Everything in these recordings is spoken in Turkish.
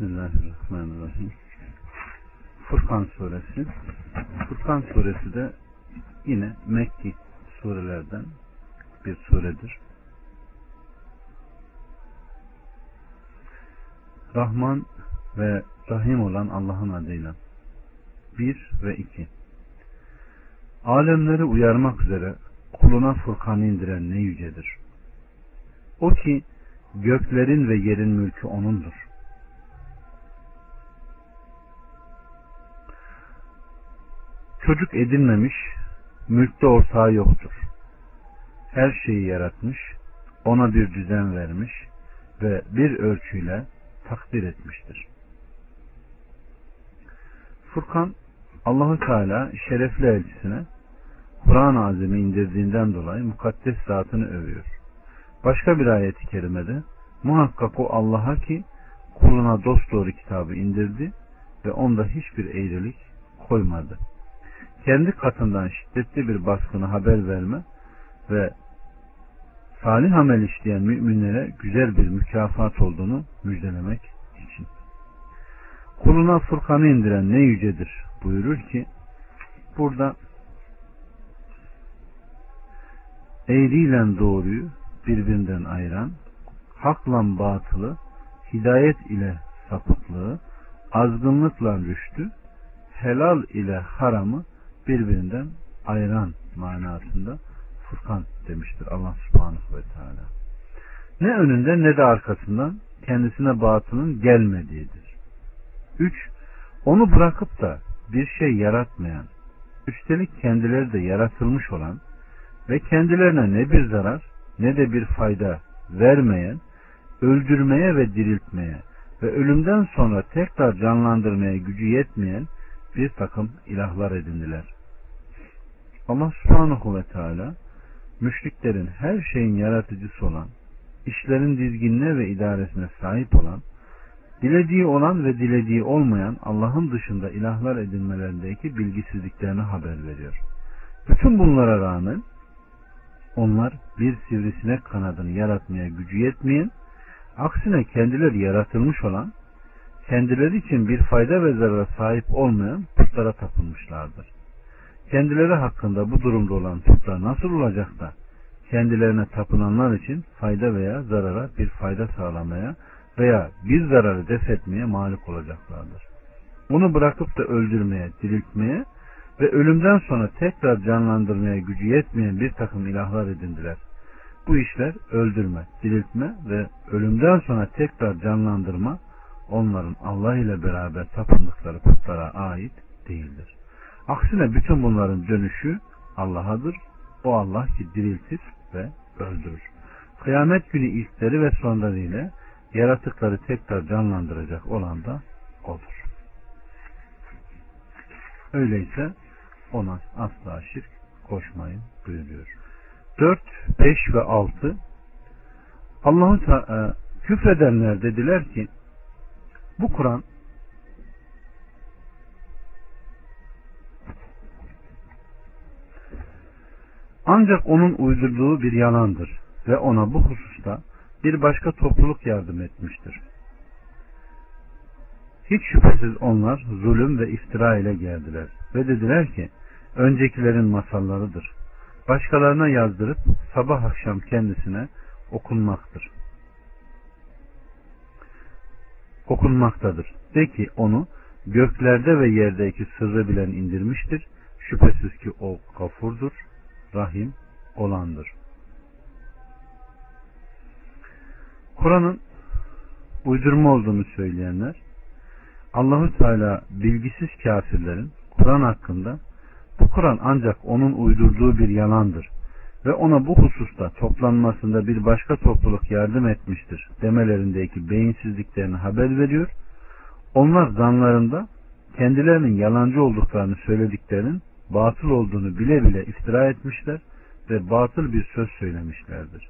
Bismillahirrahmanirrahim. Furkan suresi. Furkan suresi de yine Mekki surelerden bir suredir. Rahman ve Rahim olan Allah'ın adıyla. 1 ve 2 Alemleri uyarmak üzere kuluna Furkan'ı indiren ne yücedir. O ki göklerin ve yerin mülkü O'nundur. Çocuk edinmemiş, mülkte ortağı yoktur. Her şeyi yaratmış, ona bir düzen vermiş ve bir ölçüyle takdir etmiştir. Furkan Allahu Teala şerefli elçisine Kur'an-ı Azim'i indirdiğinden dolayı mukaddes zatını övüyor. Başka bir ayeti kerimede muhakkak o Allah'a ki kuluna dosdoğru kitabı indirdi ve onda hiçbir eğrilik koymadı. Kendi katından şiddetli bir baskını haber verme ve salih amel işleyen müminlere güzel bir mükafat olduğunu müjdelemek için. Kuluna Furkan'ı indiren ne yücedir buyurur ki burada eğriyle doğruyu birbirinden ayıran, hakla batılı, hidayet ile sapıklığı, azgınlıkla rüştü, helal ile haramı birbirinden ayıran manasında Furkan demiştir Allah subhanahu ve teala. Ne önünde ne de arkasından kendisine batının gelmediğidir. 3. Onu bırakıp da bir şey yaratmayan, üstelik kendileri de yaratılmış olan ve kendilerine ne bir zarar ne de bir fayda vermeyen, öldürmeye ve diriltmeye ve ölümden sonra tekrar canlandırmaya gücü yetmeyen bir takım ilahlar edindiler. Allah subhanahu ve teala müşriklerin her şeyin yaratıcısı olan, işlerin dizginine ve idaresine sahip olan, dilediği olan ve dilediği olmayan Allah'ın dışında ilahlar edinmelerindeki bilgisizliklerini haber veriyor. Bütün bunlara rağmen onlar bir sivrisinek kanadını yaratmaya gücü yetmeyen, aksine kendileri yaratılmış olan, kendileri için bir fayda ve zarara sahip olmayan putlara tapınmışlardır. Kendileri hakkında bu durumda olan putlar nasıl olacak da kendilerine tapınanlar için fayda veya zarara bir fayda sağlamaya veya bir zararı def etmeye malik olacaklardır. Bunu bırakıp da öldürmeye, diriltmeye ve ölümden sonra tekrar canlandırmaya gücü yetmeyen bir takım ilahlar edindiler. Bu işler öldürme, diriltme ve ölümden sonra tekrar canlandırma onların Allah ile beraber tapındıkları putlara ait değildir. Aksine bütün bunların dönüşü Allah'adır. O Allah ki diriltir ve öldürür. Kıyamet günü ilkleri ve sonları yaratıkları tekrar canlandıracak olan da O'dur. Öyleyse ona asla şirk koşmayın buyuruyor. 4, 5 ve 6 Allah'ın e, küfredenler dediler ki bu Kur'an ancak onun uydurduğu bir yalandır ve ona bu hususta bir başka topluluk yardım etmiştir. Hiç şüphesiz onlar zulüm ve iftira ile geldiler ve dediler ki öncekilerin masallarıdır. Başkalarına yazdırıp sabah akşam kendisine okunmaktır. Okunmaktadır. De ki onu göklerde ve yerdeki sırrı bilen indirmiştir. Şüphesiz ki o gafurdur, rahim olandır. Kur'an'ın uydurma olduğunu söyleyenler Allahü Teala bilgisiz kafirlerin Kur'an hakkında bu Kur'an ancak onun uydurduğu bir yalandır ve ona bu hususta toplanmasında bir başka topluluk yardım etmiştir demelerindeki beyinsizliklerini haber veriyor. Onlar zanlarında kendilerinin yalancı olduklarını söylediklerinin batıl olduğunu bile bile iftira etmişler ve batıl bir söz söylemişlerdir.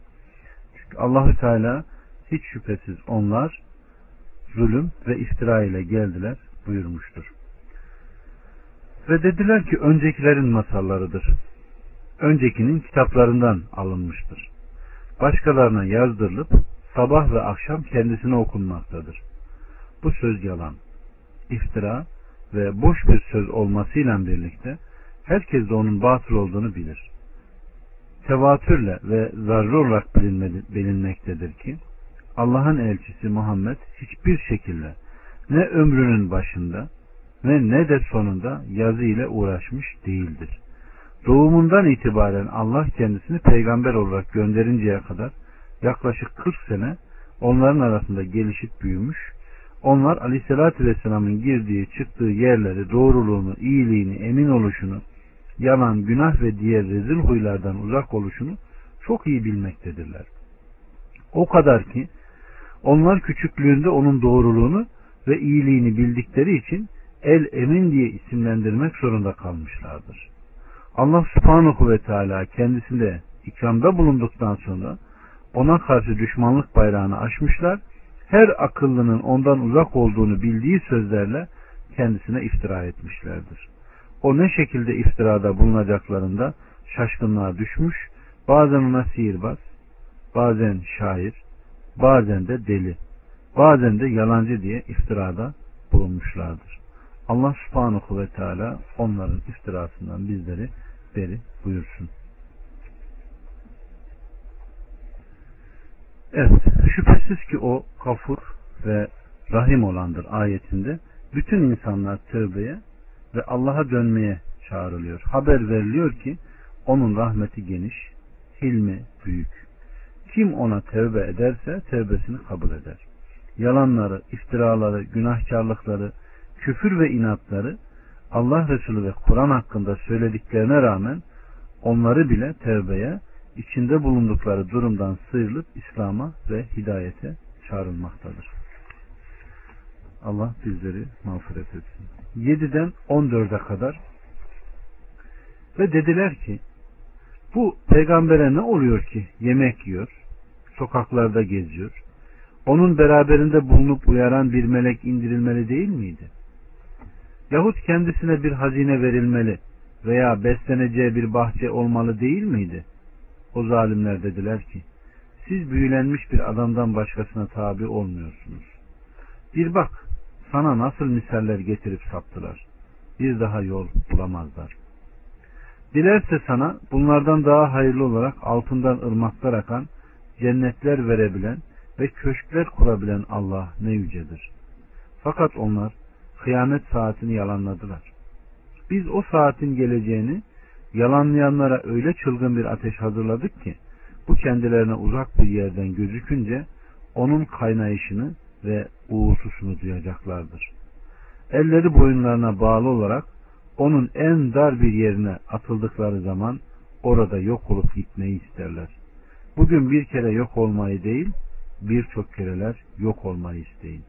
Çünkü Allahü Teala hiç şüphesiz onlar zulüm ve iftira ile geldiler buyurmuştur. Ve dediler ki öncekilerin masallarıdır. Öncekinin kitaplarından alınmıştır. Başkalarına yazdırılıp sabah ve akşam kendisine okunmaktadır. bu söz yalan, iftira ve boş bir söz olmasıyla birlikte herkes de onun batıl olduğunu bilir. Tevatürle ve zarrı olarak bilinmektedir ki Allah'ın elçisi Muhammed hiçbir şekilde ne ömrünün başında ve ne de sonunda yazı ile uğraşmış değildir. Doğumundan itibaren Allah kendisini peygamber olarak gönderinceye kadar yaklaşık 40 sene onların arasında gelişip büyümüş. Onlar Aleyhisselatü Vesselam'ın girdiği çıktığı yerleri, doğruluğunu, iyiliğini, emin oluşunu, yalan, günah ve diğer rezil huylardan uzak oluşunu çok iyi bilmektedirler. O kadar ki onlar küçüklüğünde onun doğruluğunu ve iyiliğini bildikleri için el emin diye isimlendirmek zorunda kalmışlardır. Allah subhanahu ve teala kendisinde ikramda bulunduktan sonra ona karşı düşmanlık bayrağını açmışlar. Her akıllının ondan uzak olduğunu bildiği sözlerle kendisine iftira etmişlerdir. O ne şekilde iftirada bulunacaklarında şaşkınlığa düşmüş, bazen ona sihirbaz, bazen şair, bazen de deli, bazen de yalancı diye iftirada bulunmuşlardır. Allah subhanahu ve teala onların iftirasından bizleri beri buyursun. Evet, şüphesiz ki o kafur ve rahim olandır ayetinde. Bütün insanlar tövbeye ve Allah'a dönmeye çağrılıyor. Haber veriliyor ki onun rahmeti geniş, hilmi büyük. Kim ona tövbe ederse tövbesini kabul eder. Yalanları, iftiraları, günahkarlıkları, küfür ve inatları Allah Resulü ve Kur'an hakkında söylediklerine rağmen onları bile tevbeye, içinde bulundukları durumdan sıyrılıp İslam'a ve hidayete çağrılmaktadır. Allah bizleri mağfiret etsin. 7'den 14'e kadar ve dediler ki bu peygambere ne oluyor ki yemek yiyor, sokaklarda geziyor, onun beraberinde bulunup uyaran bir melek indirilmeli değil miydi? Yahut kendisine bir hazine verilmeli veya besleneceği bir bahçe olmalı değil miydi? O zalimler dediler ki, siz büyülenmiş bir adamdan başkasına tabi olmuyorsunuz. Bir bak, sana nasıl misaller getirip saptılar. Bir daha yol bulamazlar. Dilerse sana bunlardan daha hayırlı olarak altından ırmaklar akan, cennetler verebilen ve köşkler kurabilen Allah ne yücedir. Fakat onlar kıyamet saatini yalanladılar. Biz o saatin geleceğini yalanlayanlara öyle çılgın bir ateş hazırladık ki bu kendilerine uzak bir yerden gözükünce onun kaynayışını ve uğultusunu duyacaklardır. Elleri boyunlarına bağlı olarak onun en dar bir yerine atıldıkları zaman orada yok olup gitmeyi isterler. Bugün bir kere yok olmayı değil, birçok kereler yok olmayı isteyin.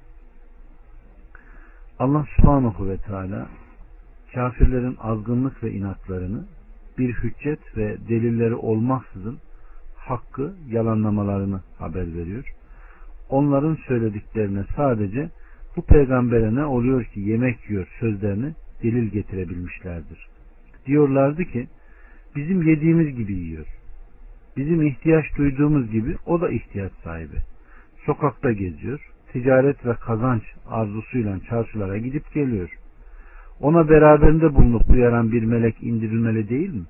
Allah subhanahu ve teala kafirlerin azgınlık ve inatlarını bir hüccet ve delilleri olmaksızın hakkı yalanlamalarını haber veriyor. Onların söylediklerine sadece bu peygambere ne oluyor ki yemek yiyor sözlerini delil getirebilmişlerdir. Diyorlardı ki bizim yediğimiz gibi yiyor. Bizim ihtiyaç duyduğumuz gibi o da ihtiyaç sahibi. Sokakta geziyor, ticaret ve kazanç arzusuyla çarşılara gidip geliyor. Ona beraberinde bulunup uyaran bir melek indirilmeli değil mi?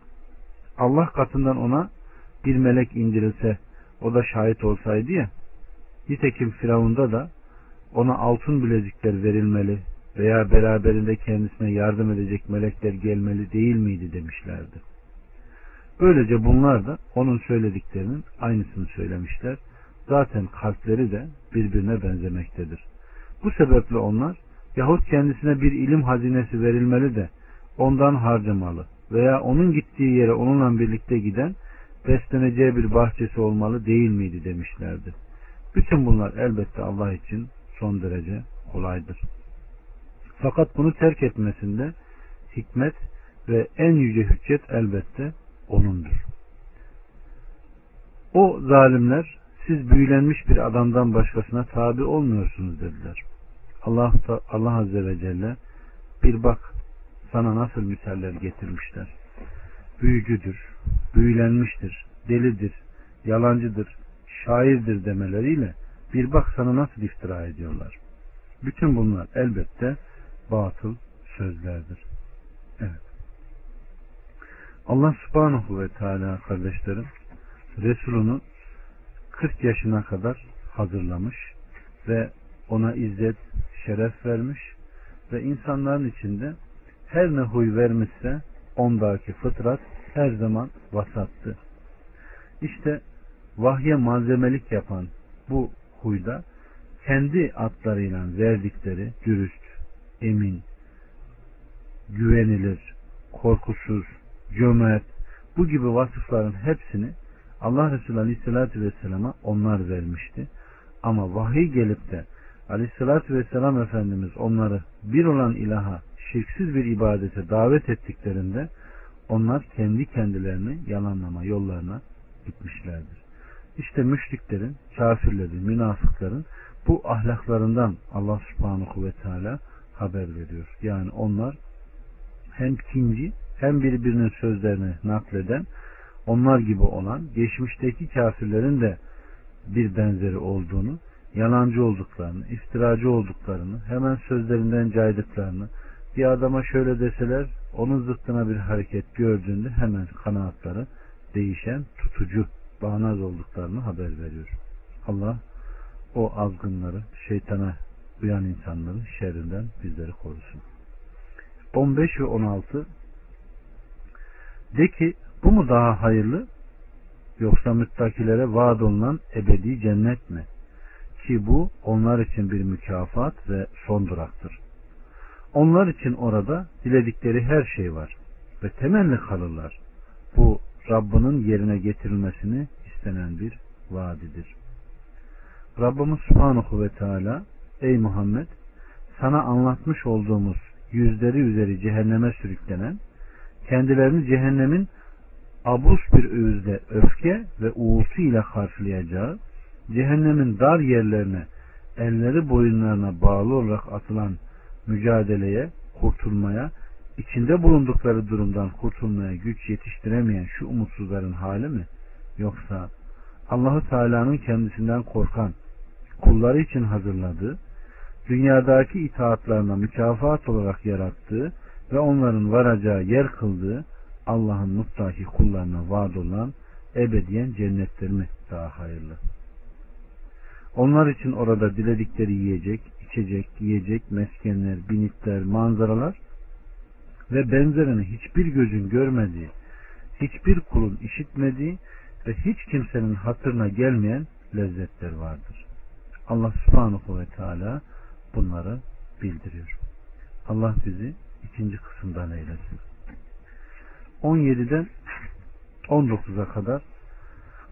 Allah katından ona bir melek indirilse o da şahit olsaydı ya nitekim Firavun'da da ona altın bilezikler verilmeli veya beraberinde kendisine yardım edecek melekler gelmeli değil miydi demişlerdi. Böylece bunlar da onun söylediklerinin aynısını söylemişler zaten kalpleri de birbirine benzemektedir. Bu sebeple onlar yahut kendisine bir ilim hazinesi verilmeli de ondan harcamalı veya onun gittiği yere onunla birlikte giden besleneceği bir bahçesi olmalı değil miydi demişlerdi. Bütün bunlar elbette Allah için son derece kolaydır. Fakat bunu terk etmesinde hikmet ve en yüce hüccet elbette O'nundur. O zalimler siz büyülenmiş bir adamdan başkasına tabi olmuyorsunuz dediler. Allah, Allah Azze ve Celle bir bak sana nasıl misaller getirmişler. Büyücüdür, büyülenmiştir, delidir, yalancıdır, şairdir demeleriyle bir bak sana nasıl iftira ediyorlar. Bütün bunlar elbette batıl sözlerdir. Evet. Allah subhanahu ve teala kardeşlerim Resulunu 40 yaşına kadar hazırlamış ve ona izzet, şeref vermiş ve insanların içinde her ne huy vermişse ondaki fıtrat her zaman vasattı. İşte vahye malzemelik yapan bu huyda kendi atlarıyla verdikleri dürüst, emin, güvenilir, korkusuz, cömert bu gibi vasıfların hepsini Allah Resulü Aleyhisselatü Vesselam'a onlar vermişti. Ama vahiy gelip de Aleyhisselatü Vesselam Efendimiz onları bir olan ilaha şirksiz bir ibadete davet ettiklerinde onlar kendi kendilerini yalanlama yollarına gitmişlerdir. İşte müşriklerin, kafirlerin, münafıkların bu ahlaklarından Allah subhanahu ve teala haber veriyor. Yani onlar hem kinci hem birbirinin sözlerini nakleden onlar gibi olan geçmişteki kafirlerin de bir benzeri olduğunu, yalancı olduklarını, iftiracı olduklarını, hemen sözlerinden caydıklarını, bir adama şöyle deseler onun zıttına bir hareket gördüğünde hemen kanaatları değişen, tutucu, bağnaz olduklarını haber veriyor. Allah o azgınları, şeytana uyan insanların şerrinden bizleri korusun. 15 ve 16 De ki bu mu daha hayırlı yoksa müttakilere vaat olunan ebedi cennet mi? Ki bu onlar için bir mükafat ve son duraktır. Onlar için orada diledikleri her şey var ve temelli kalırlar. Bu Rabbinin yerine getirilmesini istenen bir vaadidir. Rabbimiz Subhanahu ve Teala Ey Muhammed sana anlatmış olduğumuz yüzleri üzeri cehenneme sürüklenen kendilerini cehennemin abus bir öğüzle öfke ve uğultu ile karşılayacağı cehennemin dar yerlerine elleri boyunlarına bağlı olarak atılan mücadeleye, kurtulmaya, içinde bulundukları durumdan kurtulmaya güç yetiştiremeyen şu umutsuzların hali mi? Yoksa Allahu Teala'nın kendisinden korkan kulları için hazırladığı, dünyadaki itaatlarına mükafat olarak yarattığı ve onların varacağı yer kıldığı Allah'ın mutlaki kullarına vaad olan ebediyen cennetler mi daha hayırlı? Onlar için orada diledikleri yiyecek, içecek, yiyecek, meskenler, binitler, manzaralar ve benzerini hiçbir gözün görmediği, hiçbir kulun işitmediği ve hiç kimsenin hatırına gelmeyen lezzetler vardır. Allah subhanahu ve teala bunları bildiriyor. Allah bizi ikinci kısımdan eylesin. 17'den 19'a kadar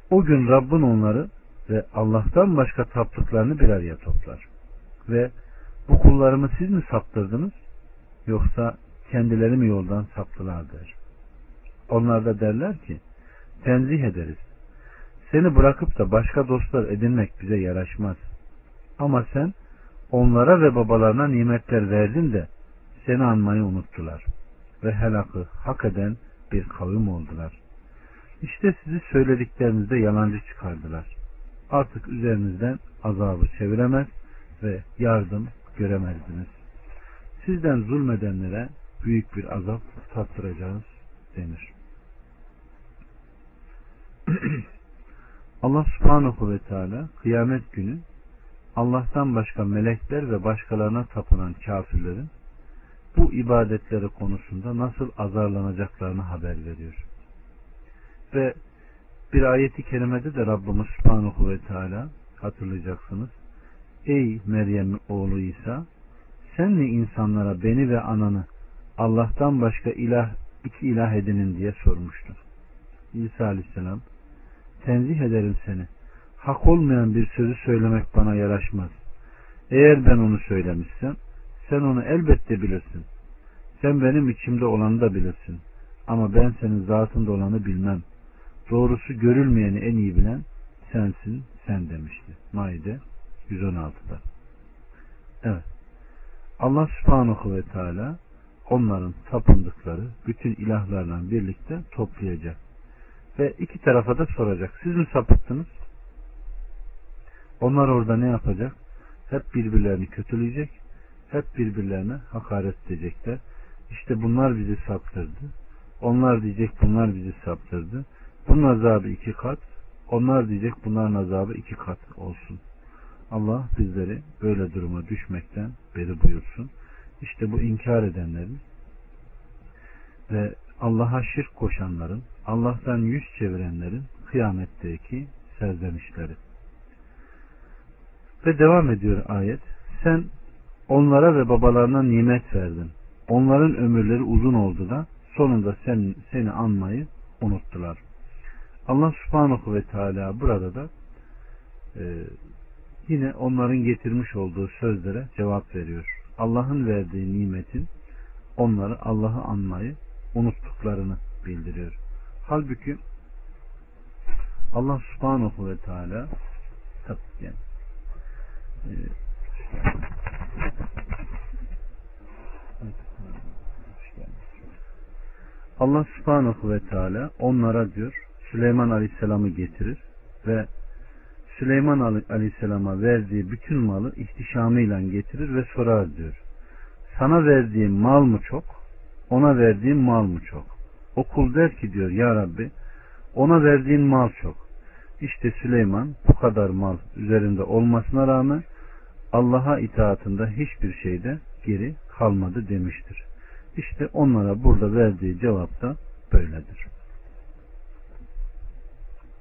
o gün Rabbin onları ve Allah'tan başka taptıklarını bir araya toplar. Ve bu kullarımı siz mi saptırdınız yoksa kendileri mi yoldan saptılar der. Onlar da derler ki tenzih ederiz. Seni bırakıp da başka dostlar edinmek bize yaraşmaz. Ama sen onlara ve babalarına nimetler verdin de seni anmayı unuttular. Ve helakı hak eden bir kavim oldular. İşte sizi söylediklerinizde yalancı çıkardılar. Artık üzerinizden azabı çeviremez ve yardım göremezdiniz. Sizden zulmedenlere büyük bir azap tattıracağız denir. Allah subhanahu ve teala kıyamet günü Allah'tan başka melekler ve başkalarına tapınan kafirlerin bu ibadetleri konusunda nasıl azarlanacaklarını haber veriyor. Ve bir ayeti kerimede de Rabbimiz Subhanahu ve Teala hatırlayacaksınız. Ey Meryem oğlu İsa sen mi insanlara beni ve ananı Allah'tan başka ilah iki ilah edinin diye sormuştu. İsa Aleyhisselam tenzih ederim seni. Hak olmayan bir sözü söylemek bana yaraşmaz. Eğer ben onu söylemişsem sen onu elbette bilirsin. Sen benim içimde olanı da bilirsin. Ama ben senin zatında olanı bilmem. Doğrusu görülmeyeni en iyi bilen sensin, sen demişti. Maide 116'da. Evet. Allah subhanahu ve teala onların tapındıkları bütün ilahlarla birlikte toplayacak. Ve iki tarafa da soracak. Siz mi sapıttınız? Onlar orada ne yapacak? Hep birbirlerini kötüleyecek, hep birbirlerine hakaret edecekler. İşte bunlar bizi saptırdı. Onlar diyecek bunlar bizi saptırdı. Bunun azabı iki kat. Onlar diyecek bunların azabı iki kat olsun. Allah bizleri böyle duruma düşmekten beri buyursun. İşte bu inkar edenlerin ve Allah'a şirk koşanların, Allah'tan yüz çevirenlerin kıyametteki serzenişleri. Ve devam ediyor ayet. Sen onlara ve babalarına nimet verdin. Onların ömürleri uzun oldu da sonunda sen, seni anmayı unuttular. Allah subhanahu ve teala burada da e, yine onların getirmiş olduğu sözlere cevap veriyor. Allah'ın verdiği nimetin onları Allah'ı anmayı unuttuklarını bildiriyor. Halbuki Allah subhanahu ve teala yani, e, Allah subhanahu ve teala onlara diyor Süleyman aleyhisselamı getirir ve Süleyman aleyhisselama verdiği bütün malı ihtişamıyla getirir ve sorar diyor. Sana verdiğim mal mı çok? Ona verdiğim mal mı çok? O kul der ki diyor ya Rabbi ona verdiğin mal çok. İşte Süleyman bu kadar mal üzerinde olmasına rağmen Allah'a itaatında hiçbir şeyde geri kalmadı demiştir. İşte onlara burada verdiği cevap da böyledir.